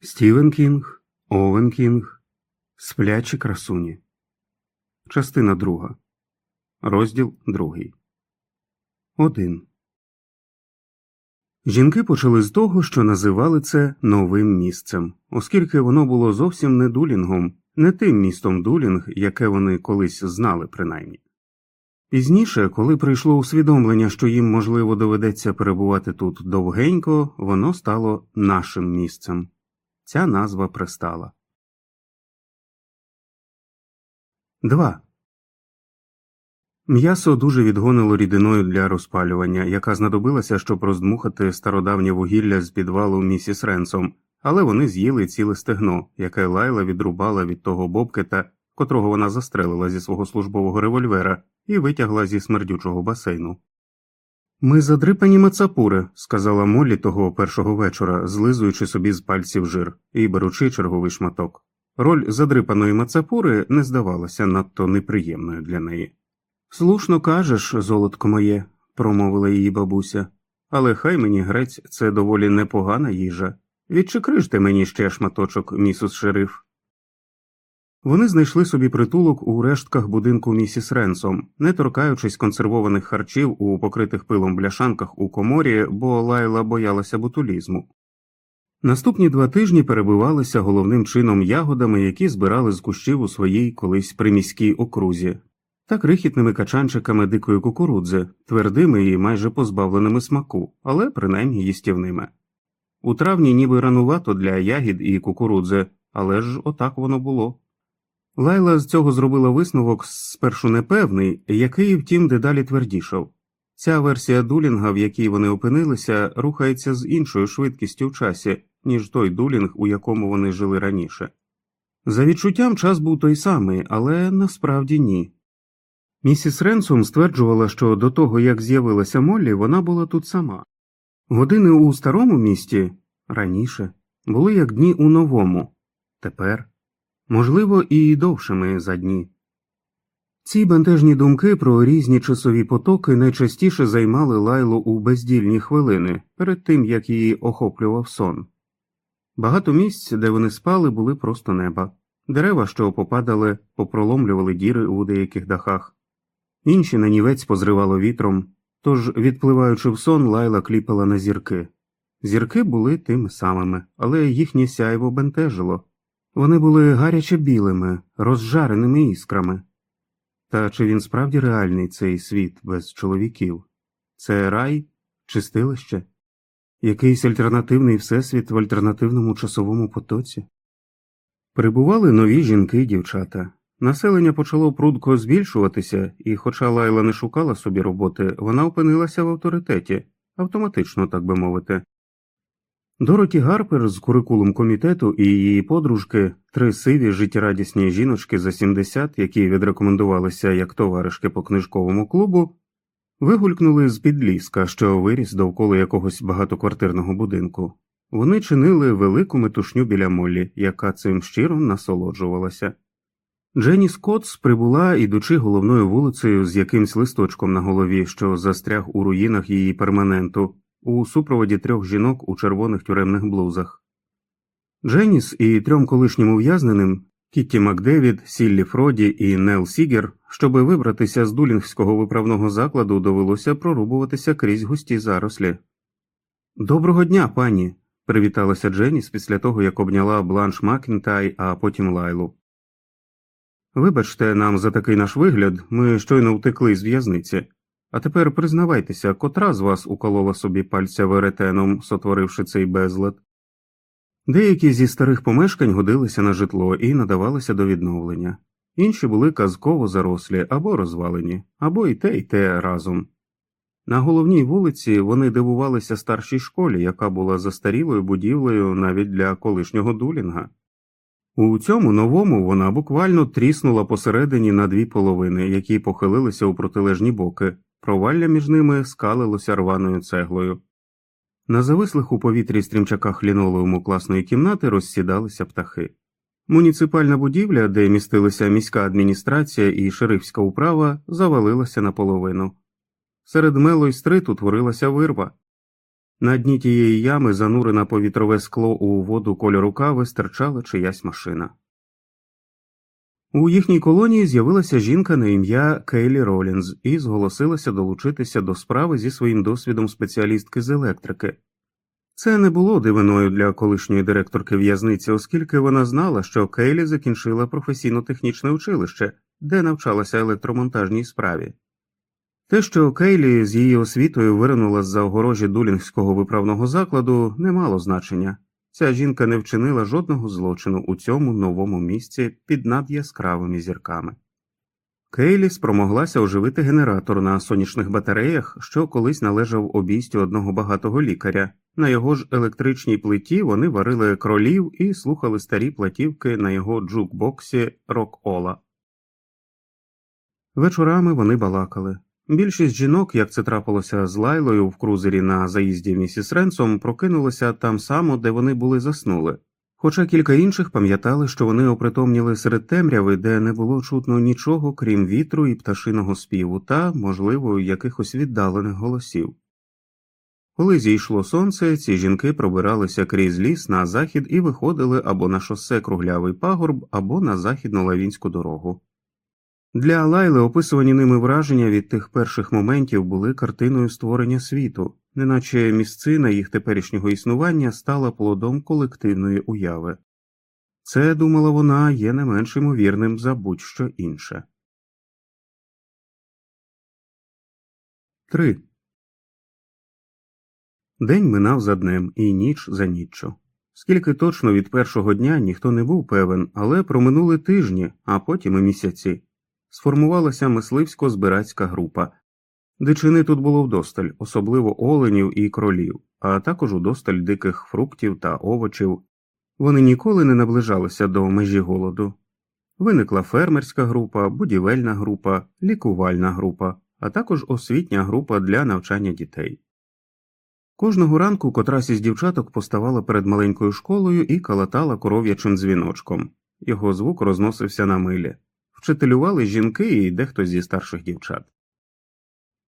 Стівен Кінг, Овен Кінг, Сплячі красуні. Частина друга. Розділ другий. Один. Жінки почали з того, що називали це новим місцем, оскільки воно було зовсім не дулінгом, не тим містом дулінг, яке вони колись знали принаймні. Пізніше, коли прийшло усвідомлення, що їм, можливо, доведеться перебувати тут довгенько, воно стало нашим місцем. Ця назва пристала. 2. М'ясо дуже відгонило рідиною для розпалювання, яка знадобилася, щоб роздмухати стародавнє вугілля з підвалу місіс Ренсом, але вони з'їли ціле стегно, яке лайла відрубала від того бобкета, котрого вона застрелила зі свого службового револьвера, і витягла зі смердючого басейну. Ми задрипані мацапури, сказала Моллі того першого вечора, злизуючи собі з пальців жир і беручи черговий шматок. Роль задрипаної мацапури не здавалася надто неприємною для неї. Слушно кажеш, золотко моє, промовила її бабуся, але хай мені грець це доволі непогана їжа. Відчикрижте мені ще шматочок, місус шериф. Вони знайшли собі притулок у рештках будинку місіс Ренсом, не торкаючись консервованих харчів у покритих пилом бляшанках у коморі, бо лайла боялася ботулізму. Наступні два тижні перебивалися головним чином ягодами, які збирали з кущів у своїй колись приміській окрузі, та крихітними качанчиками дикої кукурудзи, твердими і майже позбавленими смаку, але принаймні їстівними. У травні ніби ранувато для ягід і кукурудзи, але ж отак воно було. Лайла з цього зробила висновок спершу непевний, який, втім, дедалі твердішав. Ця версія дулінга, в якій вони опинилися, рухається з іншою швидкістю в часі, ніж той дулінг, у якому вони жили раніше. За відчуттям час був той самий, але насправді ні. Місіс Ренсом стверджувала, що до того, як з'явилася Моллі, вона була тут сама. Години у старому місті раніше були як дні у новому, тепер можливо, і довшими за дні. Ці бентежні думки про різні часові потоки найчастіше займали лайлу у бездільні хвилини перед тим як її охоплював сон. Багато місць, де вони спали, були просто неба, дерева, що попадали, попроломлювали діри у деяких дахах, інші нанівець позривало вітром, тож, відпливаючи в сон, лайла кліпала на зірки. Зірки були тими самими, але їхнє сяйво бентежило. Вони були гаряче білими, розжареними іскрами. Та чи він справді реальний цей світ без чоловіків? Це рай, чистилище, якийсь альтернативний всесвіт в альтернативному часовому потоці? Прибували нові жінки й дівчата. Населення почало прудко збільшуватися, і, хоча Лайла не шукала собі роботи, вона опинилася в авторитеті, автоматично, так би мовити. Дороті Гарпер з курикулум комітету і її подружки, три сиві життєрадісні жіночки за 70, які відрекомендувалися як товаришки по книжковому клубу, вигулькнули з підліска, що виріс довкола якогось багатоквартирного будинку. Вони чинили велику метушню біля Моллі, яка цим щиро насолоджувалася. Дженіс Коутс прибула, ідучи головною вулицею з якимсь листочком на голові, що застряг у руїнах її перманенту у супроводі трьох жінок у червоних тюремних блузах. Дженіс і трьом колишнім ув'язненим Кітті Макдевід, Сілії Фроуд і Нел Сігер, щоби вибратися з дулінгського виправного закладу, довелося прорубуватися крізь густі зарослі. Доброго дня, пані. привіталася Дженіс після того, як обняла Бланш Макінтай, а потім Лайлу. Вибачте нам за такий наш вигляд, ми щойно втекли з в'язниці. А тепер признавайтеся, котра з вас уколола собі пальця веретеном, сотворивши цей безлад. Деякі зі старих помешкань годилися на житло і надавалися до відновлення, інші були казково зарослі або розвалені, або і те, і те разом. На головній вулиці вони дивувалися старшій школі, яка була застарілою будівлею навіть для колишнього дулінга. У цьому новому вона буквально тріснула посередині на дві половини, які похилилися у протилежні боки, провалля між ними скалилося рваною цеглою. На завислих у повітрі стрімчаках лінолеуму класної кімнати розсідалися птахи. Муніципальна будівля, де містилися міська адміністрація і шерифська управа, завалилася наполовину. Серед мело й стрит утворилася вирва. На дні тієї ями, занурена повітрове скло у воду кольору кави, стирчала чиясь машина. У їхній колонії з'явилася жінка на ім'я Кейлі Ролінз і зголосилася долучитися до справи зі своїм досвідом спеціалістки з електрики. Це не було дивиною для колишньої директорки в'язниці, оскільки вона знала, що Кейлі закінчила професійно-технічне училище, де навчалася електромонтажній справі. Те, що Кейлі з її освітою виринула з за огорожі дулінгського виправного закладу, не мало значення. Ця жінка не вчинила жодного злочину у цьому новому місці під надяскравими зірками. Кейлі спромоглася оживити генератор на сонячних батареях, що колись належав обійстю одного багатого лікаря. На його ж електричній плиті вони варили кролів і слухали старі платівки на його джукбоксі рок-ола. Вечорами вони балакали. Більшість жінок, як це трапилося з Лайлою в крузері на заїзді місіс Ренсом, прокинулися там само, де вони були заснули. Хоча кілька інших пам'ятали, що вони опритомніли серед темряви, де не було чутно нічого, крім вітру і пташиного співу та, можливо, якихось віддалених голосів. Коли зійшло сонце, ці жінки пробиралися крізь ліс на захід і виходили або на шосе круглявий пагорб, або на західну лавінську дорогу. Для Лайли описувані ними враження від тих перших моментів були картиною створення світу, неначе місцина їх теперішнього існування стала плодом колективної уяви. Це, думала вона, є не менш ймовірним за будь що інше. 3. День минав за днем і ніч за ніччю. Скільки точно від першого дня ніхто не був певен, але проминули тижні, а потім і місяці. Сформувалася мисливсько збирацька група. Дичини тут було вдосталь, особливо оленів і кролів, а також удосталь диких фруктів та овочів. Вони ніколи не наближалися до межі голоду. Виникла фермерська група, будівельна група, лікувальна група, а також освітня група для навчання дітей. Кожного ранку котрась із дівчаток поставала перед маленькою школою і калатала коров'ячим дзвіночком. Його звук розносився на милі. Вчителювали жінки і дехто зі старших дівчат.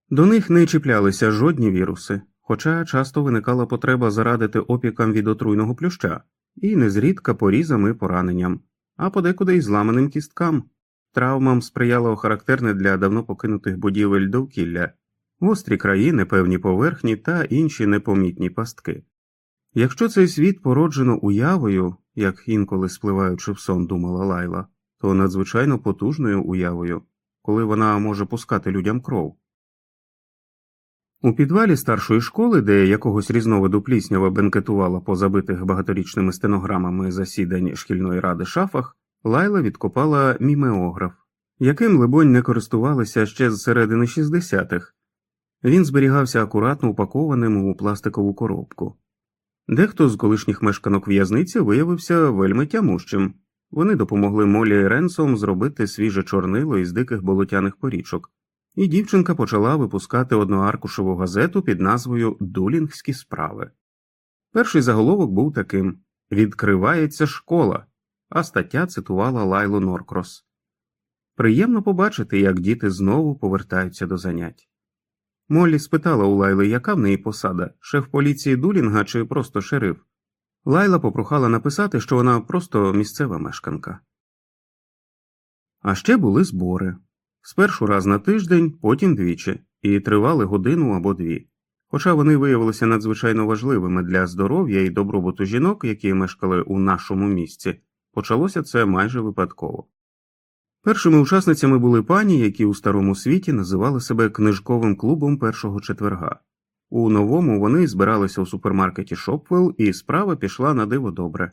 До них не чіплялися жодні віруси, хоча часто виникала потреба зарадити опікам від отруйного плюща, і незрідка порізам і пораненням, а подекуди й зламаним кісткам. Травмам сприяло характерне для давно покинутих будівель довкілля, гострі краї, непевні поверхні та інші непомітні пастки. Якщо цей світ породжено уявою, як інколи спливаючи в сон, думала Лайла, то надзвичайно потужною уявою, коли вона може пускати людям кров. У підвалі старшої школи, де якогось різновиду пліснява бенкетувала по забитих багаторічними стенограмами засідань шкільної ради шафах, Лайла відкопала мімеограф, яким, либонь, не користувалися ще з середини 60-х. Він зберігався акуратно упакованим у пластикову коробку. Дехто з колишніх мешканок в'язниці виявився вельми тямущим. Вони допомогли Молі Ренсом зробити свіже чорнило із диких болотяних порічок, і дівчинка почала випускати одноаркушеву газету під назвою Дулінгські справи. Перший заголовок був таким Відкривається школа, а стаття цитувала Лайлу Норкрос. Приємно побачити, як діти знову повертаються до занять. Моллі спитала у Лайли, яка в неї посада шеф поліції Дулінга чи просто шериф. Лайла попрохала написати, що вона просто місцева мешканка. А ще були збори спершу раз на тиждень, потім двічі, і тривали годину або дві. Хоча вони виявилися надзвичайно важливими для здоров'я і добробуту жінок, які мешкали у нашому місці, почалося це майже випадково. Першими учасницями були пані, які у старому світі називали себе книжковим клубом першого четверга. У новому вони збиралися у супермаркеті Шопвелл, і справа пішла на диво добре.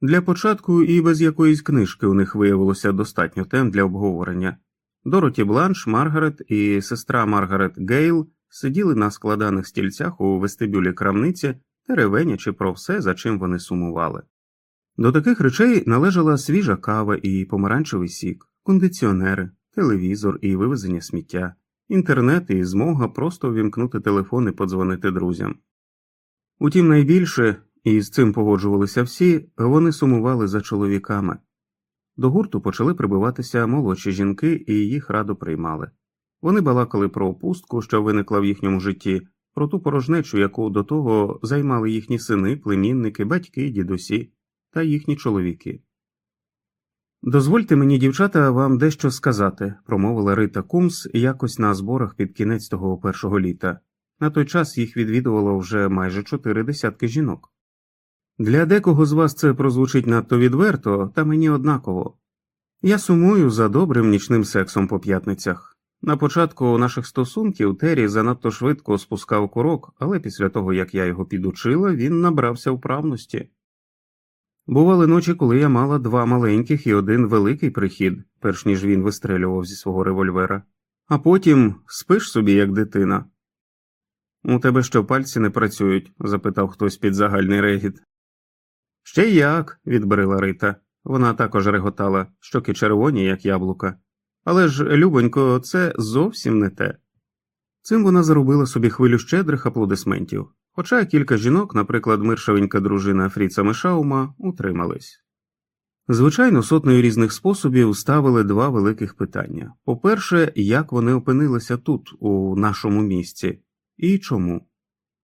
Для початку і без якоїсь книжки у них виявилося достатньо тем для обговорення. Дороті Бланш, Маргарет і сестра Маргарет Гейл сиділи на складаних стільцях у вестибюлі крамниці, теревенячи про все, за чим вони сумували. До таких речей належала свіжа кава і помаранчевий сік, кондиціонери, телевізор і вивезення сміття, інтернет і змога просто увімкнути телефон і подзвонити друзям. Утім, найбільше, і з цим погоджувалися всі, вони сумували за чоловіками. До гурту почали прибиватися молодші жінки і їх радо приймали. Вони балакали про опустку, що виникла в їхньому житті, про ту порожнечу, яку до того займали їхні сини, племінники, батьки, дідусі та їхні чоловіки. Дозвольте мені, дівчата, вам дещо сказати, промовила Рита Кумс якось на зборах під кінець того першого літа. На той час їх відвідувало вже майже чотири десятки жінок. Для декого з вас це прозвучить надто відверто, та мені однаково. Я сумую за добрим нічним сексом по п'ятницях. На початку наших стосунків Террі занадто швидко спускав курок, але після того, як я його підучила, він набрався вправності. Бували ночі, коли я мала два маленьких і один великий прихід, перш ніж він вистрелював зі свого револьвера, а потім спиш собі, як дитина. У тебе що пальці не працюють? запитав хтось під загальний регіт. Ще як, відбрила Рита. Вона також реготала, щоки червоні, як яблука. Але ж, любонько, це зовсім не те. Цим вона заробила собі хвилю щедрих аплодисментів, хоча кілька жінок, наприклад, миршавенька дружина Фріца Мишаума, утримались. Звичайно, сотнею різних способів ставили два великих питання по перше, як вони опинилися тут, у нашому місці, і чому?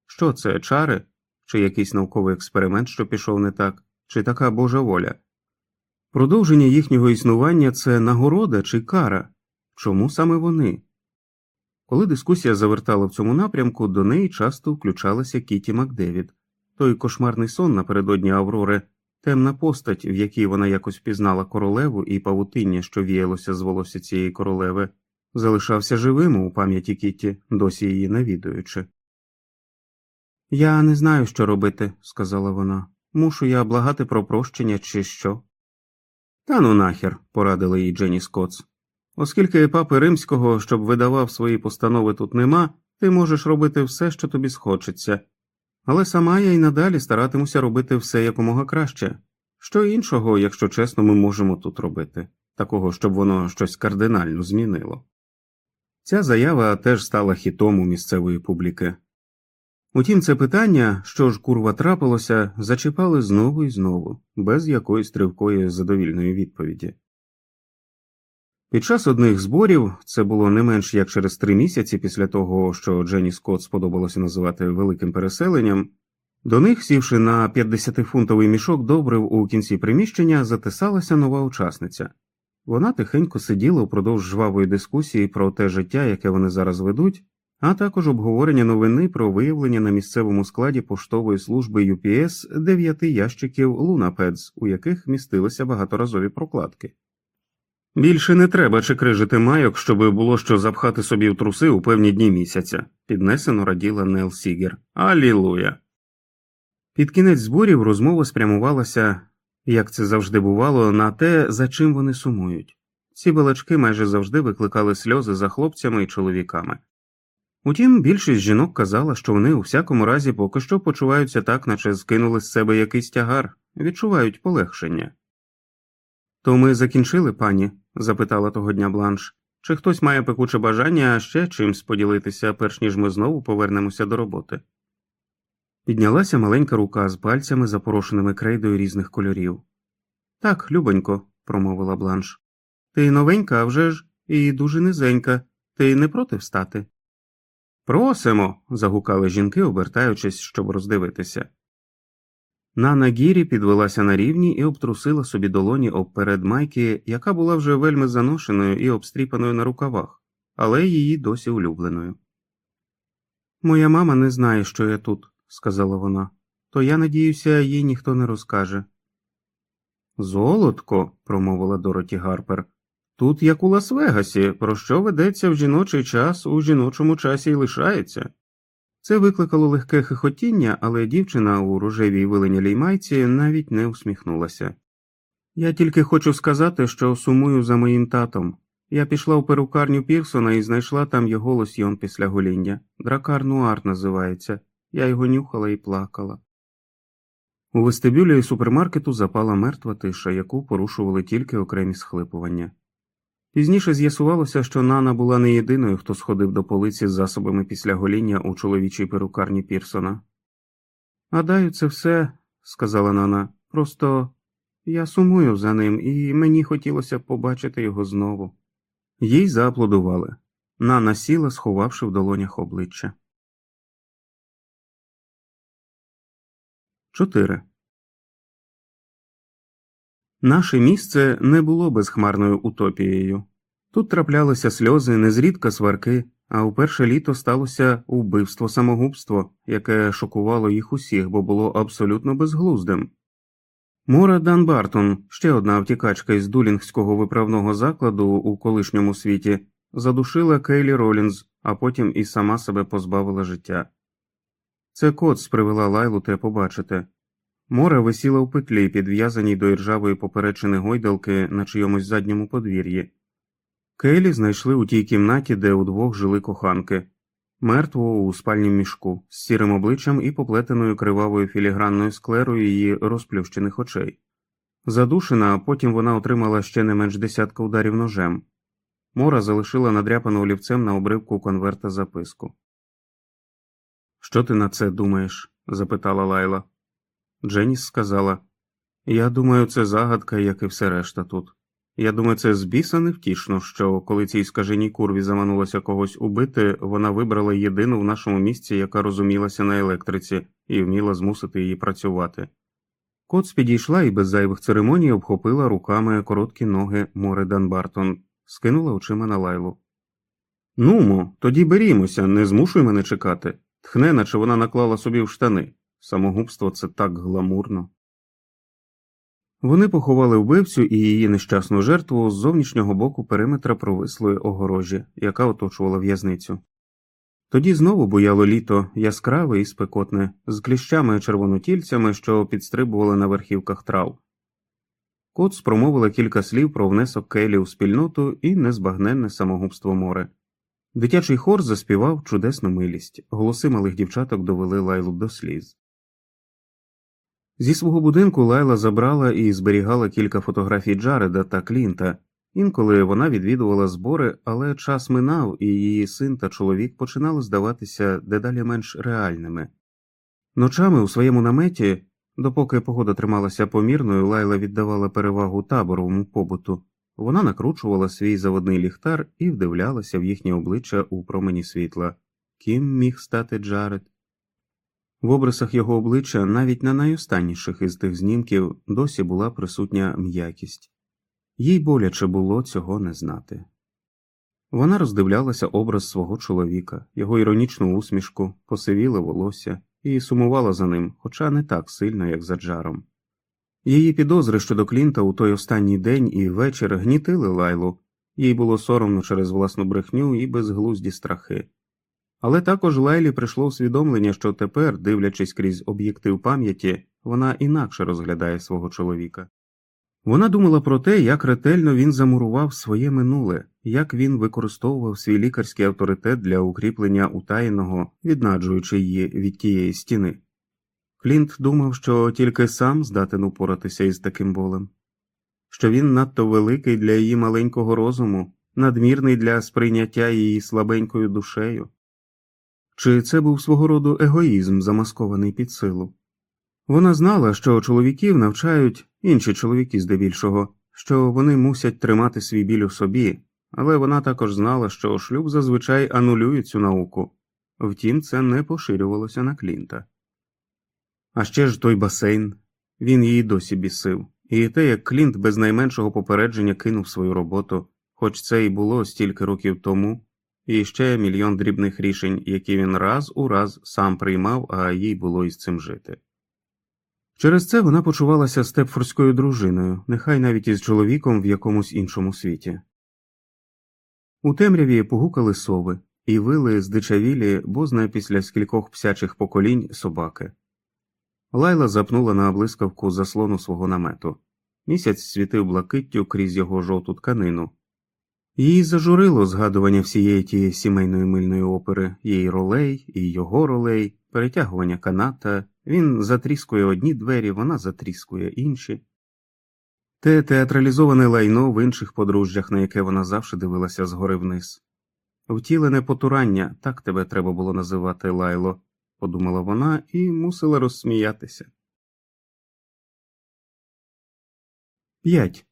Що це, чари, чи якийсь науковий експеримент, що пішов не так, чи така Божа воля? Продовження їхнього існування це нагорода чи кара? Чому саме вони? Коли дискусія завертала в цьому напрямку, до неї часто включалася Кіті Макдевід. Той кошмарний сон напередодні Аврори, темна постать, в якій вона якось впізнала королеву і павутиння, що віялося з волосся цієї королеви, залишався живим у пам'яті Кіті, досі її навідуючи. Я не знаю, що робити, сказала вона. Мушу я благати про прощення, чи що. Та ну нахер, порадила їй Дженні Скотс. Оскільки папи римського, щоб видавав свої постанови тут нема, ти можеш робити все, що тобі схочеться, але сама я й надалі старатимуся робити все якомога краще. Що іншого, якщо чесно, ми можемо тут робити, такого, щоб воно щось кардинально змінило. Ця заява теж стала хітом у місцевої публіки. Утім, це питання, що ж курва трапилося, зачіпали знову і знову, без якоїсь тривкої задовільної відповіді. Під час одних зборів це було не менш як через три місяці після того, що Дженні Скотт сподобалося називати великим переселенням, до них, сівши на 50-фунтовий мішок добрив у кінці приміщення, затисалася нова учасниця. Вона тихенько сиділа упродовж жвавої дискусії про те життя, яке вони зараз ведуть, а також обговорення новини про виявлення на місцевому складі поштової служби UPS дев'яти ящиків Лунапедс, у яких містилися багаторазові прокладки. Більше не треба чекрижити майок, щоби було що запхати собі в труси у певні дні місяця, піднесено раділа Нел Сігер. Алілуя. Під кінець зборів розмова спрямувалася, як це завжди бувало, на те, за чим вони сумують. Ці балачки майже завжди викликали сльози за хлопцями і чоловіками. Утім, більшість жінок казала, що вони у всякому разі поки що почуваються так, наче скинули з себе якийсь тягар, відчувають полегшення. То ми закінчили, пані? Запитала того дня Бланш. Чи хтось має пекуче бажання ще чимсь поділитися, перш ніж ми знову повернемося до роботи? Піднялася маленька рука з пальцями, запорошеними крейдою різних кольорів. Так, любонько, промовила Бланш. Ти новенька, вже ж, і дуже низенька. Ти не проти встати? Просимо. загукали жінки, обертаючись, щоб роздивитися. Нана Гірі підвелася на рівні і обтрусила собі долоні обперед майки, яка була вже вельми заношеною і обстріпаною на рукавах, але її досі улюбленою. Моя мама не знає, що я тут, сказала вона, то я надіюся, їй ніхто не розкаже. Золотко, промовила Дороті Гарпер, тут як у Лас-Вегасі, про що ведеться в жіночий час, у жіночому часі й лишається. Це викликало легке хихотіння, але дівчина у рожевій виленялій майці навіть не усміхнулася. Я тільки хочу сказати, що сумую за моїм татом. Я пішла в перукарню Пірсона і знайшла там його лосьйон після гоління. Дракар Нуар називається. Я його нюхала і плакала. У вестибюлі супермаркету запала мертва тиша, яку порушували тільки окремі схлипування. Пізніше з'ясувалося, що Нана була не єдиною, хто сходив до полиці з засобами після гоління у чоловічій перукарні Пірсона. Гадаю, це все, сказала Нана, просто я сумую за ним, і мені хотілося побачити його знову. Їй зааплодували. Нана сіла, сховавши в долонях обличчя. 4. Наше місце не було безхмарною утопією. Тут траплялися сльози, незрідка сварки, а у перше літо сталося вбивство самогубство, яке шокувало їх усіх, бо було абсолютно безглуздим. Мора Данбартон, ще одна втікачка із дулінгського виправного закладу у колишньому світі, задушила Кейлі Ролінз, а потім і сама себе позбавила життя. Це Коц привела Лайлу те побачити. Мора висіла в петлі, підв'язаній до іржавої поперечини гойдалки на чийомусь задньому подвір'ї. Кейлі знайшли у тій кімнаті, де удвох жили коханки, мертву у спальнім мішку, з сірим обличчям і поплетеною кривавою філігранною склерою її розплющених очей. Задушена, а потім вона отримала ще не менш десятка ударів ножем. Мора залишила надряпану олівцем на обривку конверта записку. Що ти на це думаєш? запитала Лайла. Дженіс сказала Я думаю, це загадка, як і все решта тут. Я думаю, це з біса невтішно, що коли цій скаженій курві заманулося когось убити, вона вибрала єдину в нашому місці, яка розумілася на електриці, і вміла змусити її працювати. Коц підійшла і без зайвих церемоній обхопила руками короткі ноги Море Данбартон, скинула очима на лайлу. Нумо, тоді берімося, не змушуй мене чекати. Тхне, наче вона наклала собі в штани. Самогубство це так гламурно. Вони поховали вбивцю і її нещасну жертву з зовнішнього боку периметра провислої огорожі, яка оточувала в'язницю. Тоді знову буяло літо яскраве і спекотне, з кліщами червонотільцями, що підстрибували на верхівках трав. Кот промовила кілька слів про внесок Келі у спільноту і незбагненне самогубство море. Дитячий хор заспівав чудесну милість, голоси малих дівчаток довели лайлу до сліз. Зі свого будинку Лайла забрала і зберігала кілька фотографій Джареда та Клінта. Інколи вона відвідувала збори, але час минав, і її син та чоловік починали здаватися дедалі менш реальними. Ночами у своєму наметі, допоки погода трималася помірною, Лайла віддавала перевагу таборовому побуту. Вона накручувала свій заводний ліхтар і вдивлялася в їхнє обличчя у промені світла. Ким міг стати Джаред? В обрисах його обличчя, навіть на найостанніших із тих знімків, досі була присутня м'якість, їй боляче було цього не знати. Вона роздивлялася образ свого чоловіка, його іронічну усмішку, посивіле волосся і сумувала за ним, хоча не так сильно, як за Джаром. Її підозри щодо Клінта у той останній день і вечір гнітили лайлу, їй було соромно через власну брехню і безглузді страхи. Але також Лайлі прийшло усвідомлення, що тепер, дивлячись крізь об'єктив пам'яті, вона інакше розглядає свого чоловіка. Вона думала про те, як ретельно він замурував своє минуле, як він використовував свій лікарський авторитет для укріплення утаєного, віднаджуючи її від тієї стіни. Клінт думав, що тільки сам здатен упоратися із таким болем, що він надто великий для її маленького розуму, надмірний для сприйняття її слабенькою душею. Чи це був свого роду егоїзм, замаскований під силу? Вона знала, що чоловіків навчають інші чоловіки здебільшого, що вони мусять тримати свій біль у собі, але вона також знала, що шлюб зазвичай анулює цю науку, втім, це не поширювалося на Клінта. А ще ж той басейн він її досі бісив, і те, як Клінт без найменшого попередження кинув свою роботу, хоч це і було стільки років тому і ще мільйон дрібних рішень, які він раз у раз сам приймав, а їй було із цим жити. Через це вона почувалася степфорською дружиною, нехай навіть із чоловіком в якомусь іншому світі. У темряві погукали сови і вили здичавілі, бозна після скількох псячих поколінь собаки. Лайла запнула на блискавку заслону свого намету. Місяць світив блакиттю крізь його жовту тканину, Її зажурило згадування всієї тієї сімейної мильної опери, її ролей і його ролей, перетягування каната, він затріскує одні двері, вона затріскує інші. Те театралізоване лайно в інших подружжях, на яке вона завжди дивилася згори вниз. Втілене потурання, так тебе треба було називати лайло, подумала вона і мусила розсміятися. 5.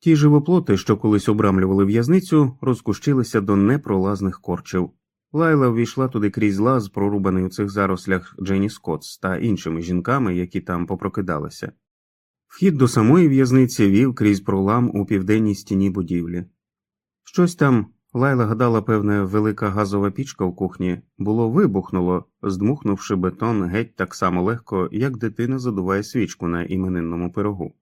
Ті живоплоти, що колись обрамлювали в'язницю, розкущилися до непролазних корчів. Лайла ввійшла туди крізь лаз, прорубаний у цих зарослях Дженні Скотс та іншими жінками, які там попрокидалися. Вхід до самої в'язниці вів крізь пролам у південній стіні будівлі. Щось там, Лайла гадала, певне, велика газова пічка в кухні, було вибухнуло, здмухнувши бетон геть так само легко, як дитина задуває свічку на іменинному пирогу.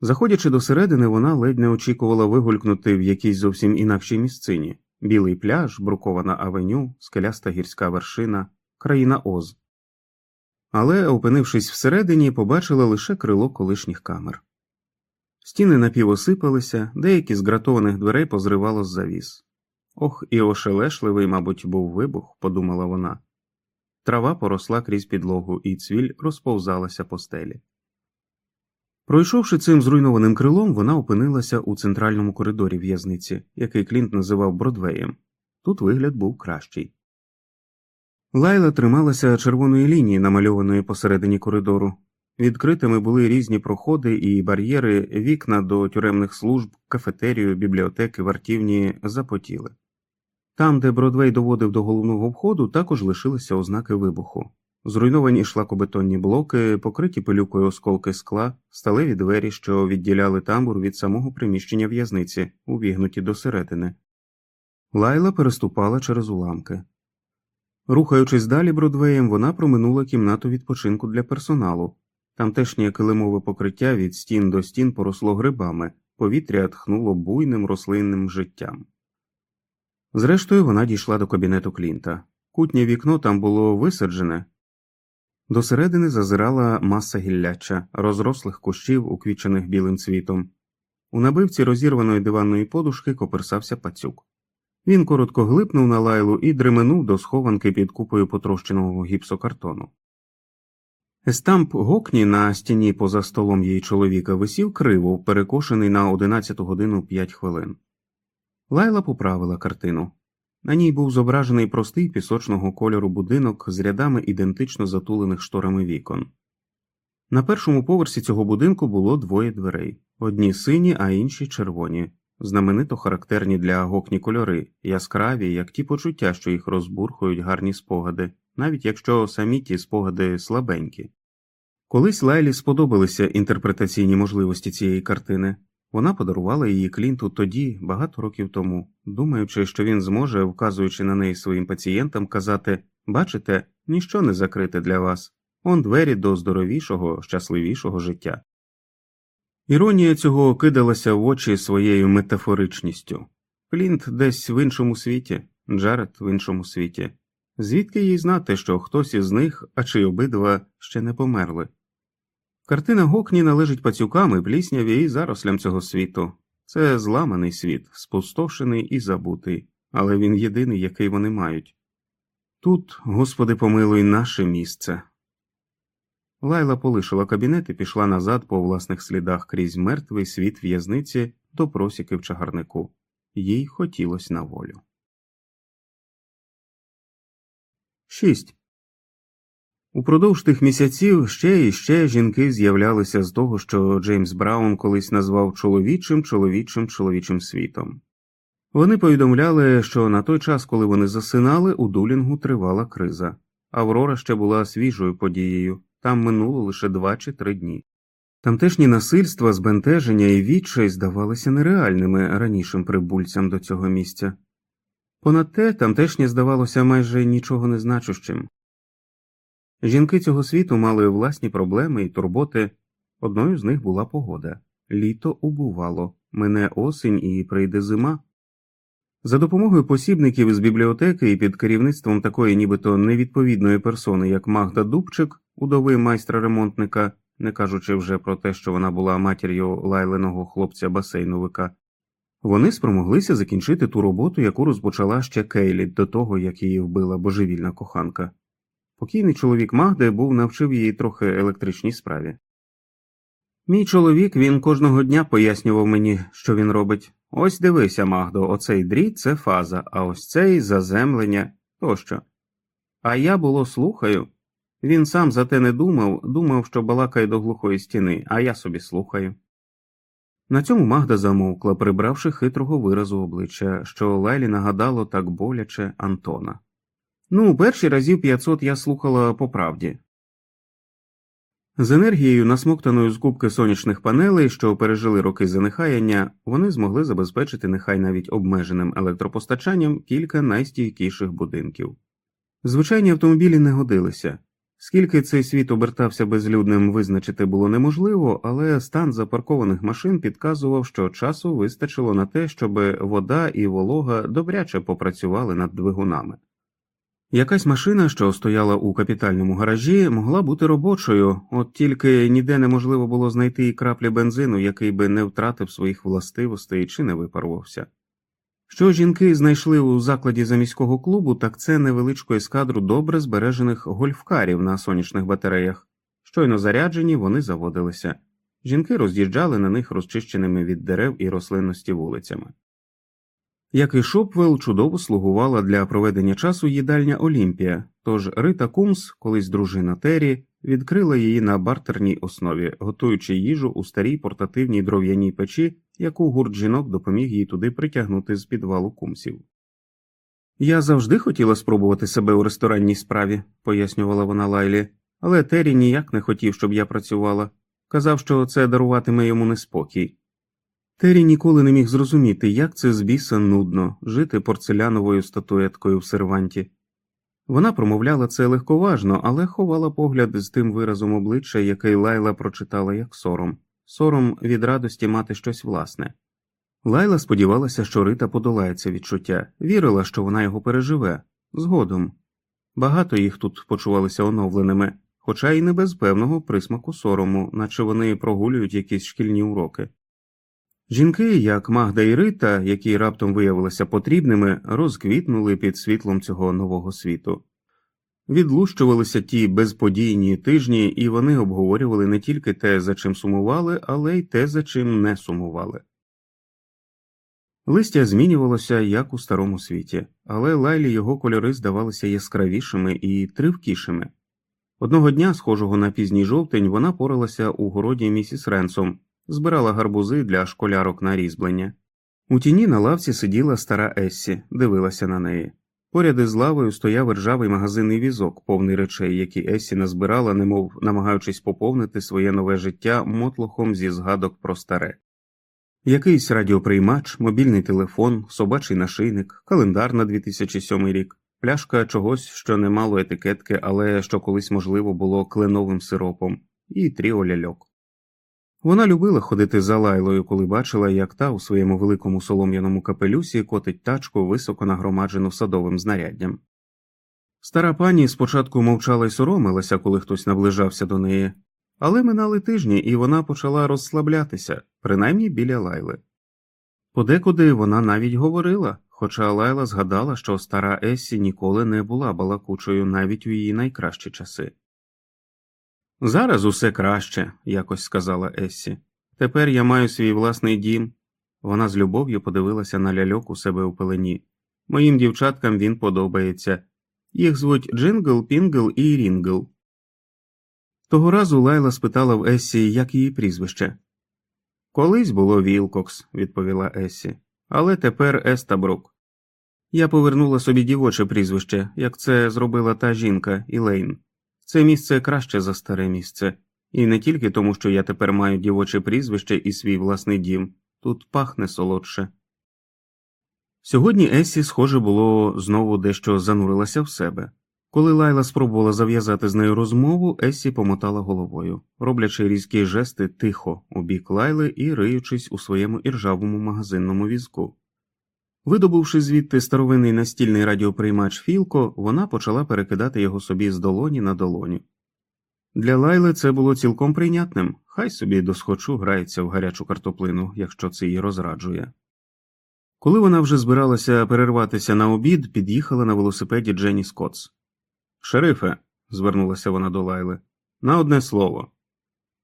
Заходячи до середини, вона ледь не очікувала вигулькнути в якійсь зовсім інакшій місцині білий пляж, брукована авеню, скеляста гірська вершина, країна Оз. Але, опинившись всередині, побачила лише крило колишніх камер. Стіни напівосипалися, деякі з гратованих дверей позривало з завіс. Ох, і ошелешливий, мабуть, був вибух, подумала вона. Трава поросла крізь підлогу, і цвіль розповзалася по стелі. Пройшовши цим зруйнованим крилом, вона опинилася у центральному коридорі в'язниці, який Клінт називав Бродвеєм. Тут вигляд був кращий. Лайла трималася червоної лінії, намальованої посередині коридору. Відкритими були різні проходи і бар'єри, вікна до тюремних служб, кафетерію, бібліотеки, вартівні запотіли. Там, де Бродвей доводив до головного входу, також лишилися ознаки вибуху. Зруйновані шлакобетонні блоки, покриті пилюкою осколки скла, сталеві двері, що відділяли тамбур від самого приміщення в'язниці, увігнуті до середини. Лайла переступала через уламки. Рухаючись далі Бродвеєм, вона проминула кімнату відпочинку для персоналу. Тамтешнє килимове покриття від стін до стін поросло грибами, повітря тхнуло буйним рослинним життям. Зрештою, вона дійшла до кабінету Клінта. Кутнє вікно там було висаджене. Досередини зазирала маса гілляча, розрослих кущів, уквічених білим цвітом. У набивці розірваної диванної подушки коперсався пацюк. Він коротко глипнув на лайлу і дременув до схованки під купою потрощеного гіпсокартону. Естамп гокні на стіні поза столом її чоловіка висів криво, перекошений на 11 годину 5 хвилин. Лайла поправила картину. На ній був зображений простий пісочного кольору будинок з рядами ідентично затулених шторами вікон. На першому поверсі цього будинку було двоє дверей одні сині, а інші червоні, знаменито характерні для гокні кольори, яскраві, як ті почуття, що їх розбурхують гарні спогади, навіть якщо самі ті спогади слабенькі. Колись Лайлі сподобалися інтерпретаційні можливості цієї картини. Вона подарувала її Клінту тоді, багато років тому, думаючи, що він зможе, вказуючи на неї своїм пацієнтам, казати бачите, ніщо не закрите для вас, он двері до здоровішого, щасливішого життя. Іронія цього кидалася в очі своєю метафоричністю. Клінт десь в іншому світі, Джаред в іншому світі. Звідки їй знати, що хтось із них, а чи обидва ще не померли? Картина Гокні належить пацюкам і плісняві і зарослям цього світу. Це зламаний світ, спустошений і забутий, але він єдиний, який вони мають. Тут, Господи, помилуй, наше місце. Лайла полишила кабінет і пішла назад по власних слідах крізь мертвий світ в'язниці до просіки в чагарнику. Їй хотілося на волю. 6. Упродовж тих місяців ще і ще жінки з'являлися з того, що Джеймс Браун колись назвав чоловічим, чоловічим, чоловічим світом. Вони повідомляли, що на той час, коли вони засинали, у дулінгу тривала криза. Аврора ще була свіжою подією, там минуло лише два чи три дні. Тамтешні насильства, збентеження і відчай здавалися нереальними ранішим прибульцям до цього місця. Понад те, тамтешнє здавалося майже нічого не значущим. Жінки цього світу мали власні проблеми і турботи. Одною з них була погода літо убувало, мине осінь і прийде зима. За допомогою посібників із бібліотеки і під керівництвом такої нібито невідповідної персони, як Магда Дубчик, удови майстра ремонтника, не кажучи вже про те, що вона була матір'ю лайленого хлопця басейновика, вони спромоглися закінчити ту роботу, яку розпочала ще Кейлі до того, як її вбила божевільна коханка. Покійний чоловік Магди був навчив її трохи електричній справі. Мій чоловік він кожного дня пояснював мені, що він робить. Ось дивися, Магдо, оцей дріт це фаза, а ось цей заземлення тощо. А я було слухаю. Він сам за те не думав, думав, що балакає до глухої стіни, а я собі слухаю. На цьому Магда замовкла, прибравши хитрого виразу обличчя, що Лайлі нагадало так боляче Антона. Ну, перші разів 500 я слухала по правді. З енергією, насмоктаною з кубки сонячних панелей, що пережили роки занехаяння, вони змогли забезпечити нехай навіть обмеженим електропостачанням кілька найстійкіших будинків. Звичайні автомобілі не годилися. Скільки цей світ обертався безлюдним, визначити було неможливо, але стан запаркованих машин підказував, що часу вистачило на те, щоб вода і волога добряче попрацювали над двигунами. Якась машина, що стояла у капітальному гаражі, могла бути робочою, от тільки ніде неможливо було знайти і краплі бензину, який би не втратив своїх властивостей чи не випарувався. Що жінки знайшли у закладі заміського клубу, так це невеличку ескадру добре збережених гольфкарів на сонячних батареях. Щойно заряджені, вони заводилися. Жінки роз'їжджали на них розчищеними від дерев і рослинності вулицями. Як і Шопвелл чудово слугувала для проведення часу їдальня Олімпія, тож Рита Кумс, колись дружина Террі, відкрила її на бартерній основі, готуючи їжу у старій портативній дров'яній печі, яку гурт жінок допоміг їй туди притягнути з підвалу кумсів. Я завжди хотіла спробувати себе у ресторанній справі, пояснювала вона Лайлі, але Террі ніяк не хотів, щоб я працювала. Казав, що це даруватиме йому неспокій. Террі ніколи не міг зрозуміти, як це з біса нудно жити порцеляновою статуеткою в серванті. Вона промовляла це легковажно, але ховала погляд з тим виразом обличчя, який Лайла прочитала як сором, сором від радості мати щось власне. Лайла сподівалася, що Рита подолає це відчуття, вірила, що вона його переживе згодом. Багато їх тут почувалися оновленими, хоча й не без певного присмаку сорому, наче вони прогулюють якісь шкільні уроки. Жінки, як Магда і Рита, які раптом виявилися потрібними, розквітнули під світлом цього нового світу. Відлущувалися ті безподійні тижні, і вони обговорювали не тільки те, за чим сумували, але й те, за чим не сумували. Листя змінювалося як у старому світі, але лайлі його кольори здавалися яскравішими і тривкішими. Одного дня, схожого на пізній жовтень, вона поралася у городі місіс Ренсом збирала гарбузи для школярок на різьблення. У тіні на лавці сиділа стара Ессі, дивилася на неї. Поряд із лавою стояв ржавий магазинний візок, повний речей, які Ессі назбирала, немов намагаючись поповнити своє нове життя мотлохом зі згадок про старе. Якийсь радіоприймач, мобільний телефон, собачий нашийник, календар на 2007 рік, пляшка чогось, що не мало етикетки, але що колись, можливо, було кленовим сиропом, і тріо ляльок. Вона любила ходити за лайлою, коли бачила, як та у своєму великому солом'яному капелюсі котить тачку високо нагромаджену садовим знаряддям. Стара пані спочатку мовчала й соромилася, коли хтось наближався до неї, але минали тижні, і вона почала розслаблятися, принаймні біля лайли. Подекуди вона навіть говорила, хоча лайла згадала, що стара Ессі ніколи не була балакучою навіть у її найкращі часи. Зараз усе краще, якось сказала Ессі. Тепер я маю свій власний дім. Вона з любов'ю подивилася на ляльок у себе у пелені. Моїм дівчаткам він подобається. Їх звуть Джингл, Пінгл і Рінгл. Того разу Лайла спитала в Ессі, як її прізвище. Колись було Вілкокс, відповіла Ессі, але тепер Естабрук. Я повернула собі дівоче прізвище, як це зробила та жінка Ілейн. Це місце краще за старе місце, і не тільки тому, що я тепер маю дівоче прізвище і свій власний дім, тут пахне солодше. Сьогодні Ессі, схоже, було знову дещо занурилася в себе. Коли Лайла спробувала зав'язати з нею розмову, Ессі помотала головою, роблячи різкі жести тихо у бік Лайли і риючись у своєму іржавому магазинному візку. Видобувши звідти старовинний настільний радіоприймач Філко, вона почала перекидати його собі з долоні на долоню. Для Лайли це було цілком прийнятним, хай собі досхочу грається в гарячу картоплину, якщо це її розраджує. Коли вона вже збиралася перерватися на обід, під'їхала на велосипеді Дженні Скотс. Шерифе, звернулася вона до Лайли, на одне слово.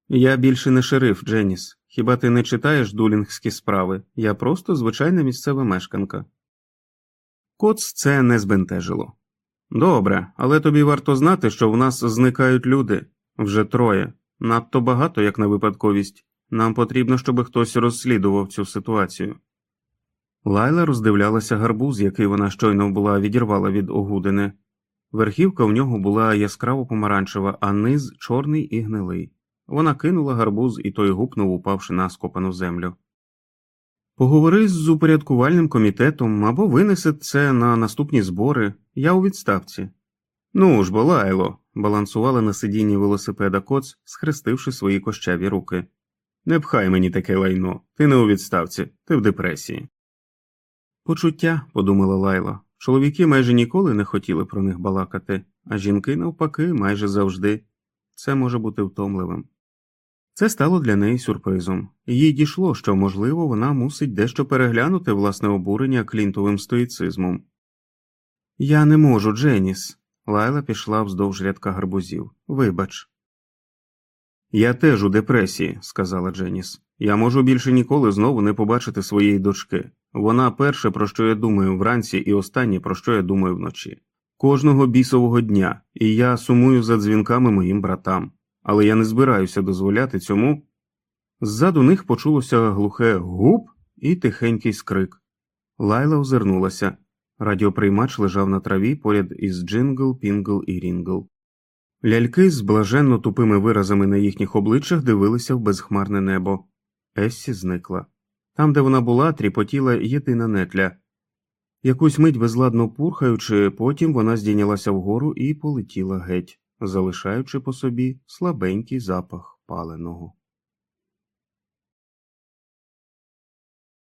Я більше не шериф, Дженіс. Хіба ти не читаєш дулінгські справи? Я просто звичайна місцева мешканка. Коц це не збентежило. Добре, але тобі варто знати, що в нас зникають люди вже троє, надто багато, як на випадковість, Нам потрібно, щоб хтось розслідував цю ситуацію. Лайла роздивлялася гарбуз, який вона щойно була відірвала від огудини. Верхівка в нього була яскраво помаранчева, а низ чорний і гнилий. Вона кинула гарбуз, і той гупнув, упавши на скопану землю. Поговори з упорядкувальним комітетом або винеси це на наступні збори. Я у відставці. Ну ж, бо, Лайло, балансувала на сидінні велосипеда коц, схрестивши свої кощаві руки. Не пхай мені таке лайно, ти не у відставці, ти в депресії. Почуття, подумала Лайла. Чоловіки майже ніколи не хотіли про них балакати, а жінки, навпаки, майже завжди. Це може бути втомливим. Це стало для неї сюрпризом. Їй дійшло, що, можливо, вона мусить дещо переглянути власне обурення клінтовим стоїцизмом. Я не можу, Дженіс. Лайла пішла вздовж рядка гарбузів. Вибач. Я теж у депресії, сказала Дженіс. Я можу більше ніколи знову не побачити своєї дочки. Вона перше, про що я думаю вранці, і останнє, про що я думаю вночі. Кожного бісового дня, і я сумую за дзвінками моїм братам, але я не збираюся дозволяти цьому. Ззаду них почулося глухе гуп і тихенький скрик. Лайла озирнулася. Радіоприймач лежав на траві поряд із Джингл, Пінгл і Рінгл. Ляльки з блаженно тупими виразами на їхніх обличчях дивилися в безхмарне небо. Ессі зникла. Там, де вона була, тріпотіла єдина нетля. Якусь мить безладно пурхаючи, потім вона здійнялася вгору і полетіла геть, залишаючи по собі слабенький запах паленого.